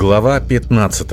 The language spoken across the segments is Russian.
Глава 15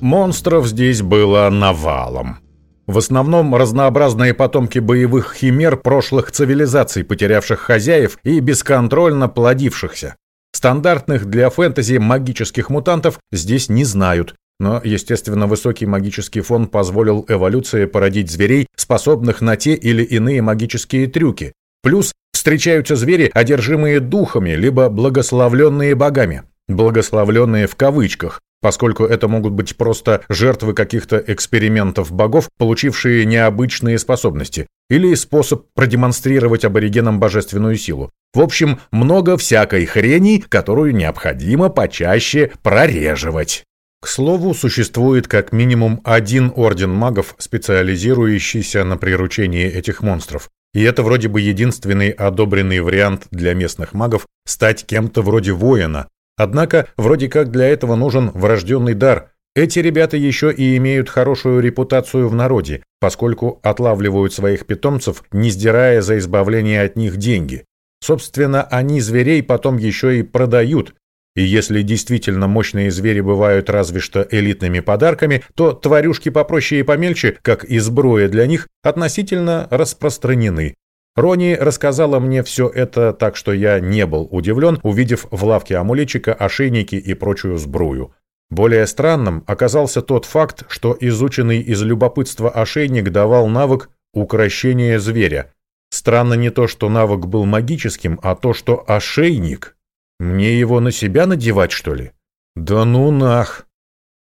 Монстров здесь было навалом. В основном разнообразные потомки боевых химер прошлых цивилизаций, потерявших хозяев и бесконтрольно плодившихся. Стандартных для фэнтези магических мутантов здесь не знают, но, естественно, высокий магический фон позволил эволюции породить зверей, способных на те или иные магические трюки. Плюс встречаются звери, одержимые духами, либо благословленные богами. Благословленные в кавычках, поскольку это могут быть просто жертвы каких-то экспериментов богов, получившие необычные способности, или способ продемонстрировать аборигенам божественную силу. В общем, много всякой хрени, которую необходимо почаще прореживать. К слову, существует как минимум один орден магов, специализирующийся на приручении этих монстров. И это вроде бы единственный одобренный вариант для местных магов стать кем-то вроде воина. Однако, вроде как для этого нужен врожденный дар. Эти ребята еще и имеют хорошую репутацию в народе, поскольку отлавливают своих питомцев, не сдирая за избавление от них деньги. Собственно, они зверей потом еще и продают, и если действительно мощные звери бывают разве что элитными подарками, то тварюшки попроще и помельче, как и сброя для них, относительно распространены. Рони рассказала мне все это, так что я не был удивлен, увидев в лавке амулетчика ошейники и прочую сбрую. Более странным оказался тот факт, что изученный из любопытства ошейник давал навык укрощения зверя. Странно не то, что навык был магическим, а то, что ошейник мне его на себя надевать, что ли? Да ну нах!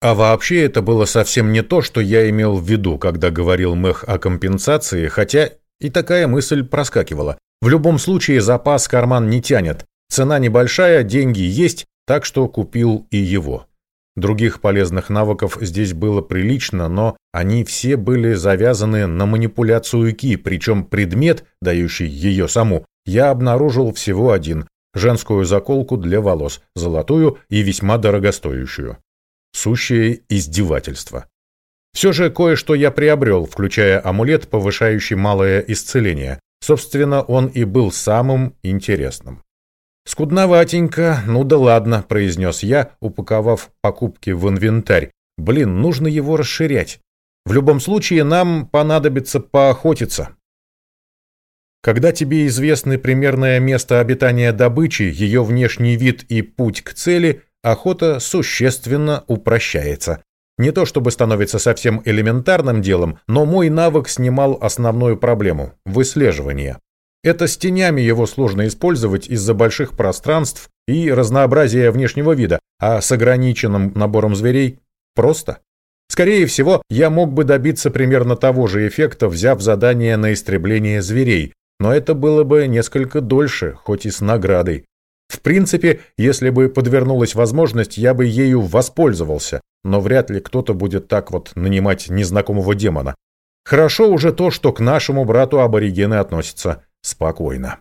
А вообще это было совсем не то, что я имел в виду, когда говорил Мэх о компенсации, хотя и такая мысль проскакивала. В любом случае запас карман не тянет. Цена небольшая, деньги есть, так что купил и его. Других полезных навыков здесь было прилично, но они все были завязаны на манипуляцию Ки, причем предмет, дающий ее саму, я обнаружил всего один женскую заколку для волос, золотую и весьма дорогостоящую. Сущее издевательство. Все же кое-что я приобрел, включая амулет, повышающий малое исцеление. Собственно, он и был самым интересным. «Скудноватенько, ну да ладно», — произнес я, упаковав покупки в инвентарь. «Блин, нужно его расширять. В любом случае, нам понадобится поохотиться. Когда тебе известны примерное место обитания добычи, ее внешний вид и путь к цели, охота существенно упрощается. Не то чтобы становится совсем элементарным делом, но мой навык снимал основную проблему – выслеживание. Это с тенями его сложно использовать из-за больших пространств и разнообразия внешнего вида, а с ограниченным набором зверей – просто. Скорее всего, я мог бы добиться примерно того же эффекта, взяв задание на истребление зверей, но это было бы несколько дольше, хоть и с наградой. В принципе, если бы подвернулась возможность, я бы ею воспользовался, но вряд ли кто-то будет так вот нанимать незнакомого демона. Хорошо уже то, что к нашему брату аборигены относятся спокойно.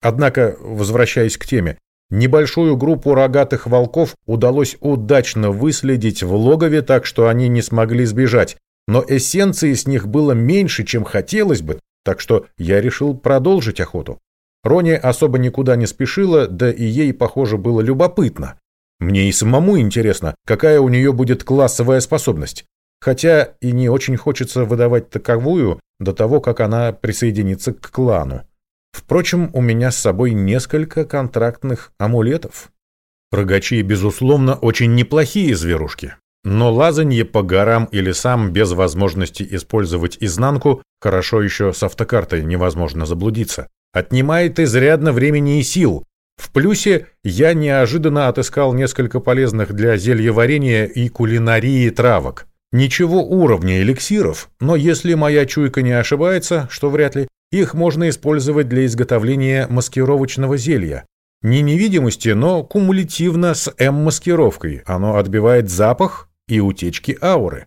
Однако, возвращаясь к теме, небольшую группу рогатых волков удалось удачно выследить в логове так, что они не смогли сбежать, но эссенции с них было меньше, чем хотелось бы, так что я решил продолжить охоту. Рони особо никуда не спешила, да и ей, похоже, было любопытно. Мне и самому интересно, какая у нее будет классовая способность. Хотя и не очень хочется выдавать таковую до того, как она присоединится к клану. Впрочем, у меня с собой несколько контрактных амулетов. Рогачи, безусловно, очень неплохие зверушки. Но лазанье по горам и лесам без возможности использовать изнанку, хорошо еще с автокартой невозможно заблудиться, отнимает изрядно времени и сил. В плюсе я неожиданно отыскал несколько полезных для зельеварения и кулинарии травок. Ничего уровня эликсиров, но если моя чуйка не ошибается, что вряд ли, их можно использовать для изготовления маскировочного зелья. Не невидимости, но кумулятивно с М-маскировкой. Оно отбивает запах и утечки ауры.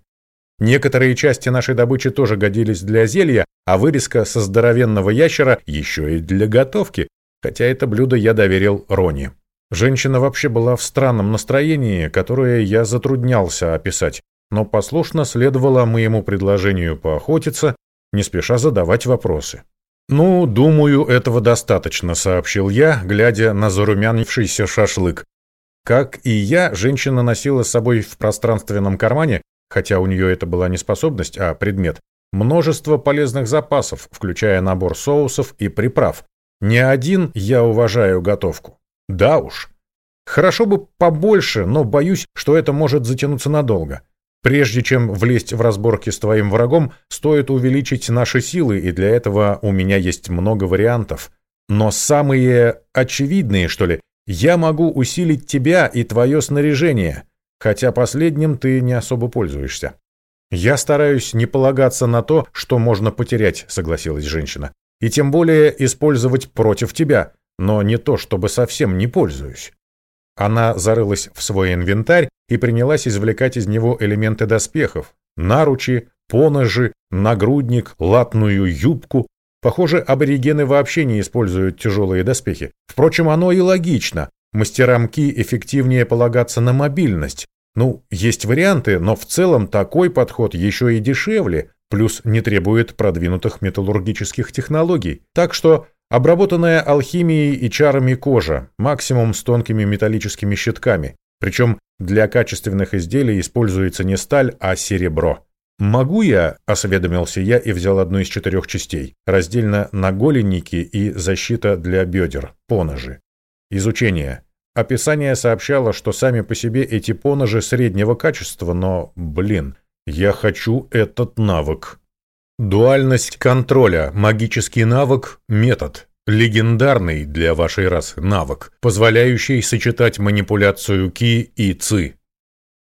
Некоторые части нашей добычи тоже годились для зелья, а вырезка со здоровенного ящера еще и для готовки, хотя это блюдо я доверил Рони. Женщина вообще была в странном настроении, которое я затруднялся описать, но послушно следовала моему предложению поохотиться, не спеша задавать вопросы. «Ну, думаю, этого достаточно», — сообщил я, глядя на зарумянившийся шашлык. Как и я, женщина носила с собой в пространственном кармане, хотя у нее это была не способность, а предмет, множество полезных запасов, включая набор соусов и приправ. Не один я уважаю готовку. Да уж. Хорошо бы побольше, но боюсь, что это может затянуться надолго. Прежде чем влезть в разборки с твоим врагом, стоит увеличить наши силы, и для этого у меня есть много вариантов. Но самые очевидные, что ли, я могу усилить тебя и твое снаряжение, хотя последним ты не особо пользуешься. Я стараюсь не полагаться на то, что можно потерять, согласилась женщина, и тем более использовать против тебя, но не то, чтобы совсем не пользуюсь. Она зарылась в свой инвентарь и принялась извлекать из него элементы доспехов. Наручи, поножи, нагрудник, латную юбку. Похоже, аборигены вообще не используют тяжелые доспехи. Впрочем, оно и логично. Мастерам Ки эффективнее полагаться на мобильность. Ну, есть варианты, но в целом такой подход еще и дешевле, плюс не требует продвинутых металлургических технологий. Так что Обработанная алхимией и чарами кожа, максимум с тонкими металлическими щитками. Причем для качественных изделий используется не сталь, а серебро. «Могу я?» – осведомился я и взял одну из четырех частей. Раздельно наголенники и защита для бедер, поножи. Изучение. Описание сообщало, что сами по себе эти поножи среднего качества, но, блин, я хочу этот навык. Дуальность контроля, магический навык, метод. Легендарный для вашей расы навык, позволяющий сочетать манипуляцию Ки и Ци.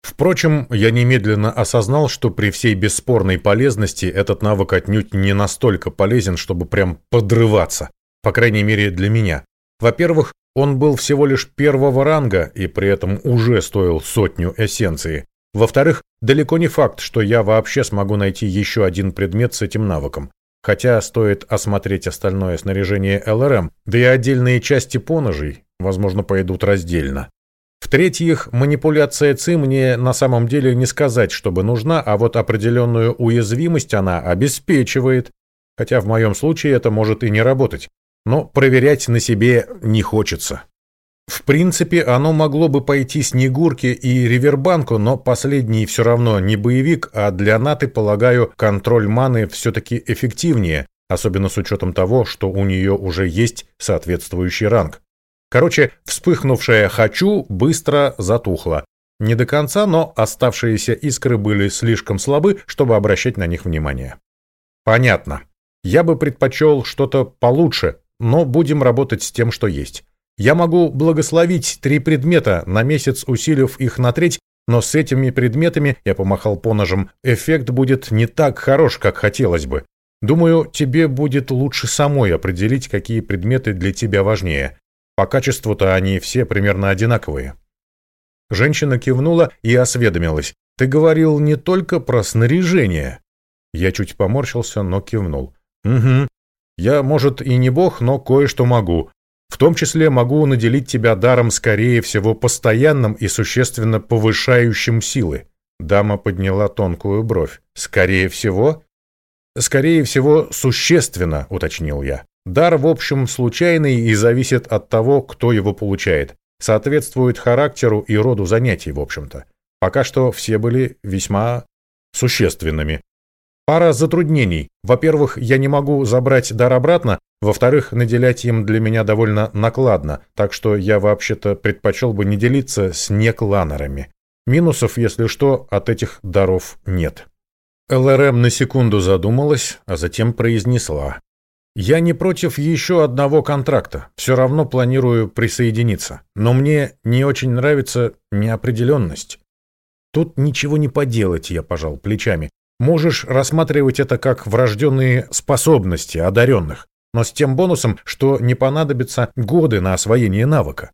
Впрочем, я немедленно осознал, что при всей бесспорной полезности этот навык отнюдь не настолько полезен, чтобы прям подрываться. По крайней мере, для меня. Во-первых, он был всего лишь первого ранга и при этом уже стоил сотню эссенции. Во-вторых, далеко не факт, что я вообще смогу найти еще один предмет с этим навыком. Хотя стоит осмотреть остальное снаряжение ЛРМ, да и отдельные части поножей, возможно, пойдут раздельно. В-третьих, манипуляция ЦИ мне на самом деле не сказать, чтобы нужна, а вот определенную уязвимость она обеспечивает. Хотя в моем случае это может и не работать. Но проверять на себе не хочется. В принципе, оно могло бы пойти Снегурке и Ривербанку, но последний все равно не боевик, а для Наты, полагаю, контроль маны все-таки эффективнее, особенно с учетом того, что у нее уже есть соответствующий ранг. Короче, вспыхнувшее «хочу» быстро затухло. Не до конца, но оставшиеся искры были слишком слабы, чтобы обращать на них внимание. Понятно. Я бы предпочел что-то получше, но будем работать с тем, что есть. Я могу благословить три предмета, на месяц усилив их на треть, но с этими предметами, я помахал по ножам, эффект будет не так хорош, как хотелось бы. Думаю, тебе будет лучше самой определить, какие предметы для тебя важнее. По качеству-то они все примерно одинаковые. Женщина кивнула и осведомилась. Ты говорил не только про снаряжение. Я чуть поморщился, но кивнул. Угу. Я, может, и не бог, но кое-что могу. В том числе могу наделить тебя даром, скорее всего, постоянным и существенно повышающим силы. Дама подняла тонкую бровь. Скорее всего? Скорее всего, существенно, уточнил я. Дар, в общем, случайный и зависит от того, кто его получает. Соответствует характеру и роду занятий, в общем-то. Пока что все были весьма существенными. Пара затруднений. Во-первых, я не могу забрать дар обратно, во-вторых, наделять им для меня довольно накладно, так что я вообще-то предпочел бы не делиться с некланерами. Минусов, если что, от этих даров нет. ЛРМ на секунду задумалась, а затем произнесла. «Я не против еще одного контракта, все равно планирую присоединиться, но мне не очень нравится неопределенность». Тут ничего не поделать, я пожал плечами. Можешь рассматривать это как врожденные способности одаренных, но с тем бонусом, что не понадобятся годы на освоение навыка.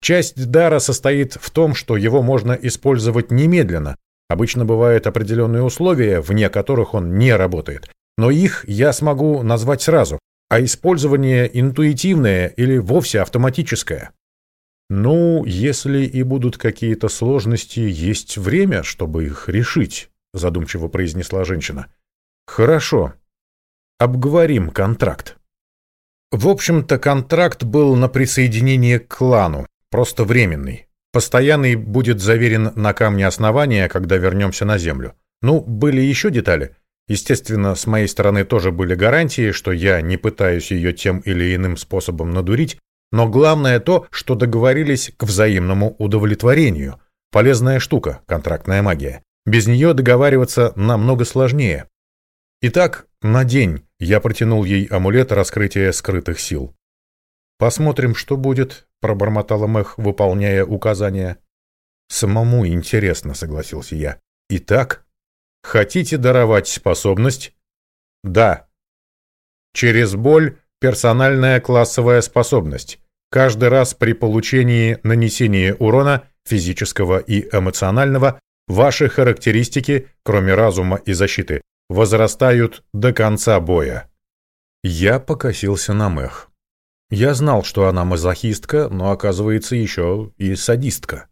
Часть дара состоит в том, что его можно использовать немедленно. Обычно бывают определенные условия, вне которых он не работает. Но их я смогу назвать сразу, а использование интуитивное или вовсе автоматическое. Ну, если и будут какие-то сложности, есть время, чтобы их решить задумчиво произнесла женщина. Хорошо. Обговорим контракт. В общем-то, контракт был на присоединение к клану, просто временный. Постоянный будет заверен на камне основания, когда вернемся на Землю. Ну, были еще детали. Естественно, с моей стороны тоже были гарантии, что я не пытаюсь ее тем или иным способом надурить, но главное то, что договорились к взаимному удовлетворению. Полезная штука, контрактная магия. Без нее договариваться намного сложнее. Итак, на день я протянул ей амулет раскрытия скрытых сил. «Посмотрим, что будет», — пробормотала Мэх, выполняя указания. «Самому интересно», — согласился я. «Итак, хотите даровать способность?» «Да». «Через боль персональная классовая способность. Каждый раз при получении нанесения урона, физического и эмоционального, ваши характеристики, кроме разума и защиты, возрастают до конца боя». Я покосился на Мэх. Я знал, что она мазохистка, но оказывается еще и садистка.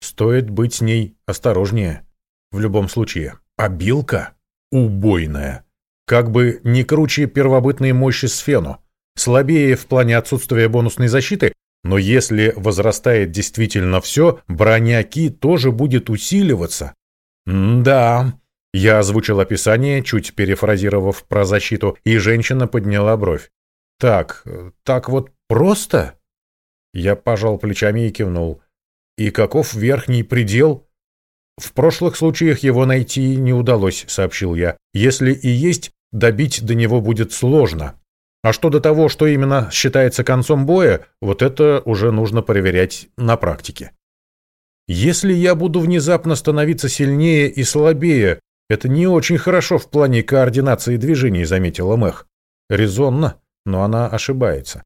Стоит быть с ней осторожнее. В любом случае. Обилка убойная. Как бы не круче первобытной мощи Сфену. Слабее в плане отсутствия бонусной защиты, но если возрастает действительно все, броня Ки тоже будет усиливаться. М да, я озвучил описание, чуть перефразировав про защиту, и женщина подняла бровь. Так, так вот просто? Я пожал плечами и кивнул. И каков верхний предел? В прошлых случаях его найти не удалось, сообщил я. Если и есть, добить до него будет сложно. А что до того, что именно считается концом боя, вот это уже нужно проверять на практике. Если я буду внезапно становиться сильнее и слабее, это не очень хорошо в плане координации движений, заметила Мэх. Резонно но она ошибается.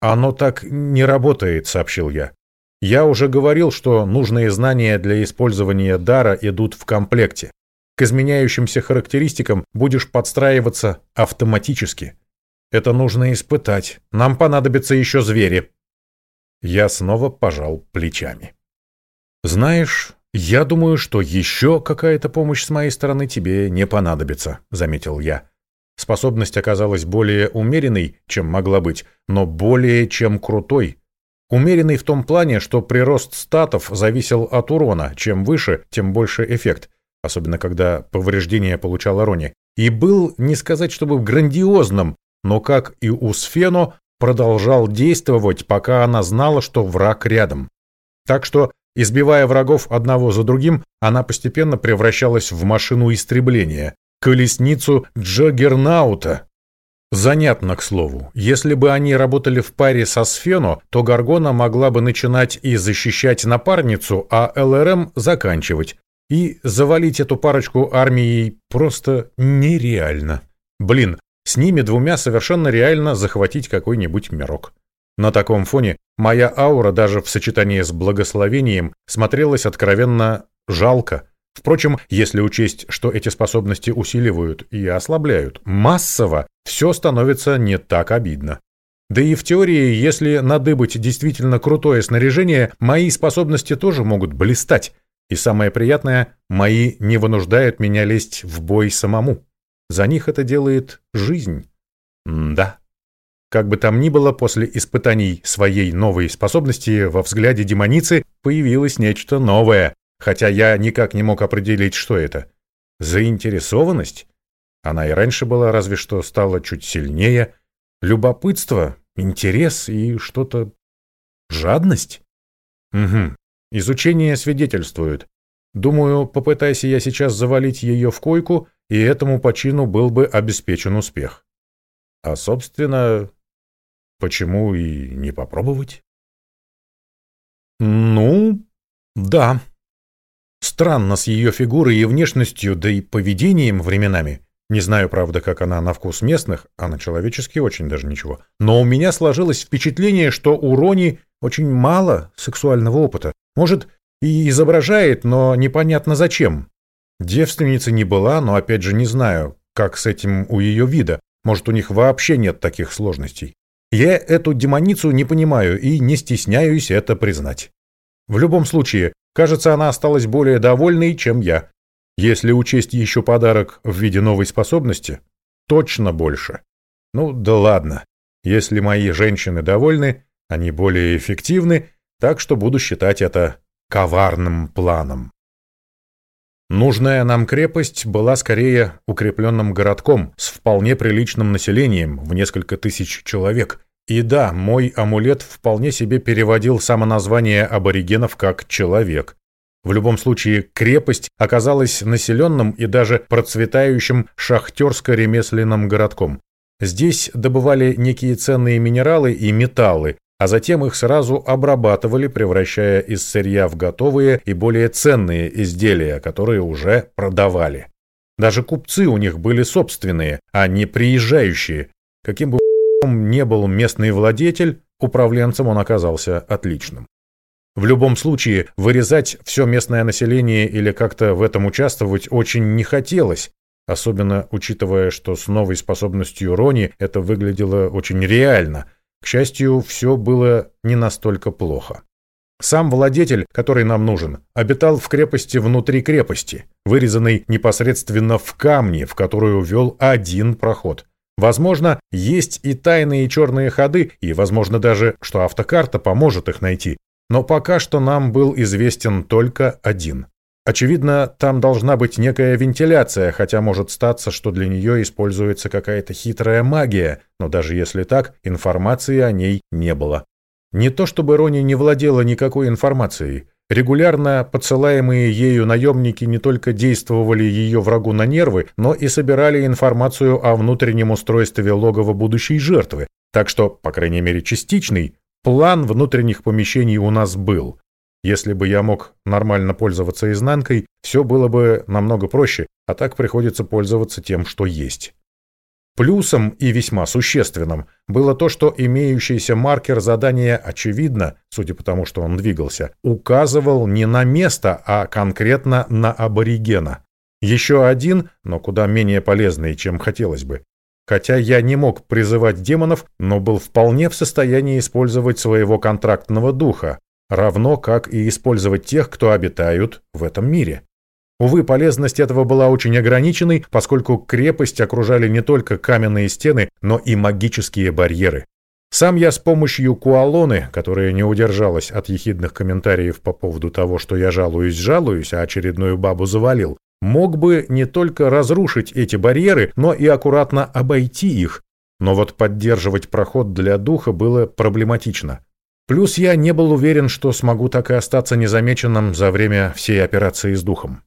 «Оно так не работает», — сообщил я. «Я уже говорил, что нужные знания для использования дара идут в комплекте. К изменяющимся характеристикам будешь подстраиваться автоматически. Это нужно испытать. Нам понадобятся еще звери». Я снова пожал плечами. «Знаешь, я думаю, что еще какая-то помощь с моей стороны тебе не понадобится», — заметил я. Способность оказалась более умеренной, чем могла быть, но более чем крутой. Умеренной в том плане, что прирост статов зависел от урона, чем выше, тем больше эффект, особенно когда повреждение получала Рони. И был, не сказать чтобы грандиозным, но как и у Сфено, продолжал действовать, пока она знала, что враг рядом. Так что, избивая врагов одного за другим, она постепенно превращалась в машину истребления, колесницу Джаггернаута. Занятно, к слову. Если бы они работали в паре со Сфено, то Гаргона могла бы начинать и защищать напарницу, а ЛРМ заканчивать. И завалить эту парочку армией просто нереально. Блин, с ними двумя совершенно реально захватить какой-нибудь мирок. На таком фоне моя аура даже в сочетании с благословением смотрелась откровенно жалко. Впрочем, если учесть, что эти способности усиливают и ослабляют массово, все становится не так обидно. Да и в теории, если надыбать действительно крутое снаряжение, мои способности тоже могут блистать. И самое приятное, мои не вынуждают меня лезть в бой самому. За них это делает жизнь. М да. Как бы там ни было, после испытаний своей новой способности во взгляде демоницы появилось нечто новое, хотя я никак не мог определить, что это. Заинтересованность? Она и раньше была, разве что стала чуть сильнее. Любопытство, интерес и что-то... Жадность? Угу. Изучение свидетельствует. Думаю, попытайся я сейчас завалить ее в койку, и этому почину был бы обеспечен успех. А, собственно, почему и не попробовать? Ну, да. Странно с ее фигурой и внешностью, да и поведением временами. Не знаю, правда, как она на вкус местных, а на человеческий очень даже ничего. Но у меня сложилось впечатление, что у Рони очень мало сексуального опыта. Может, и изображает, но непонятно зачем. Девственница не была, но опять же не знаю, как с этим у ее вида. Может, у них вообще нет таких сложностей. Я эту демоницу не понимаю и не стесняюсь это признать. В любом случае, Кажется, она осталась более довольной, чем я. Если учесть еще подарок в виде новой способности, точно больше. Ну да ладно. Если мои женщины довольны, они более эффективны, так что буду считать это коварным планом. Нужная нам крепость была скорее укрепленным городком с вполне приличным населением в несколько тысяч человек. И да, мой амулет вполне себе переводил самоназвание аборигенов как «человек». В любом случае, крепость оказалась населенным и даже процветающим шахтерско-ремесленным городком. Здесь добывали некие ценные минералы и металлы, а затем их сразу обрабатывали, превращая из сырья в готовые и более ценные изделия, которые уже продавали. Даже купцы у них были собственные, а не приезжающие. Каким бы не был местный владетель, управленцем он оказался отличным. В любом случае, вырезать все местное население или как-то в этом участвовать очень не хотелось, особенно учитывая, что с новой способностью Рони это выглядело очень реально – к счастью, все было не настолько плохо. Сам владетель, который нам нужен, обитал в крепости внутри крепости, вырезанной непосредственно в камне, в которую вел один проход. Возможно, есть и тайные черные ходы, и, возможно, даже, что автокарта поможет их найти. Но пока что нам был известен только один. Очевидно, там должна быть некая вентиляция, хотя может статься, что для нее используется какая-то хитрая магия, но даже если так, информации о ней не было. Не то чтобы Рони не владела никакой информацией. Регулярно подсылаемые ею наемники не только действовали ее врагу на нервы, но и собирали информацию о внутреннем устройстве логова будущей жертвы. Так что, по крайней мере частичный, план внутренних помещений у нас был – если бы я мог нормально пользоваться изнанкой, все было бы намного проще, а так приходится пользоваться тем, что есть. Плюсом и весьма существенным было то, что имеющийся маркер задания, очевидно, судя по тому, что он двигался, указывал не на место, а конкретно на аборигена. Еще один, но куда менее полезный, чем хотелось бы. Хотя я не мог призывать демонов, но был вполне в состоянии использовать своего контрактного духа, равно как и использовать тех, кто обитают в этом мире. Увы, полезность этого была очень ограниченной, поскольку крепость окружали не только каменные стены, но и магические барьеры. Сам я с помощью Куалоны, которая не удержалась от ехидных комментариев по поводу того, что я жалуюсь-жалуюсь, а очередную бабу завалил, мог бы не только разрушить эти барьеры, но и аккуратно обойти их. Но вот поддерживать проход для духа было проблематично. Плюс я не был уверен, что смогу так и остаться незамеченным за время всей операции с духом.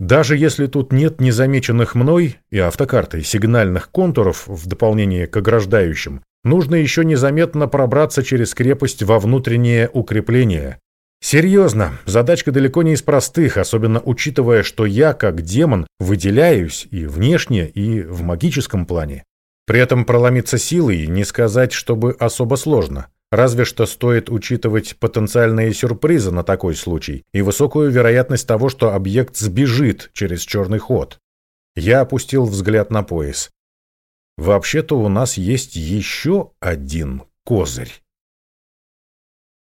Даже если тут нет незамеченных мной и автокартой сигнальных контуров в дополнение к ограждающим, нужно еще незаметно пробраться через крепость во внутреннее укрепление. Серьезно, задачка далеко не из простых, особенно учитывая, что я, как демон, выделяюсь и внешне, и в магическом плане. При этом проломиться силой не сказать, чтобы особо сложно. Разве что стоит учитывать потенциальные сюрпризы на такой случай и высокую вероятность того, что объект сбежит через черный ход. Я опустил взгляд на пояс. Вообще-то у нас есть еще один козырь.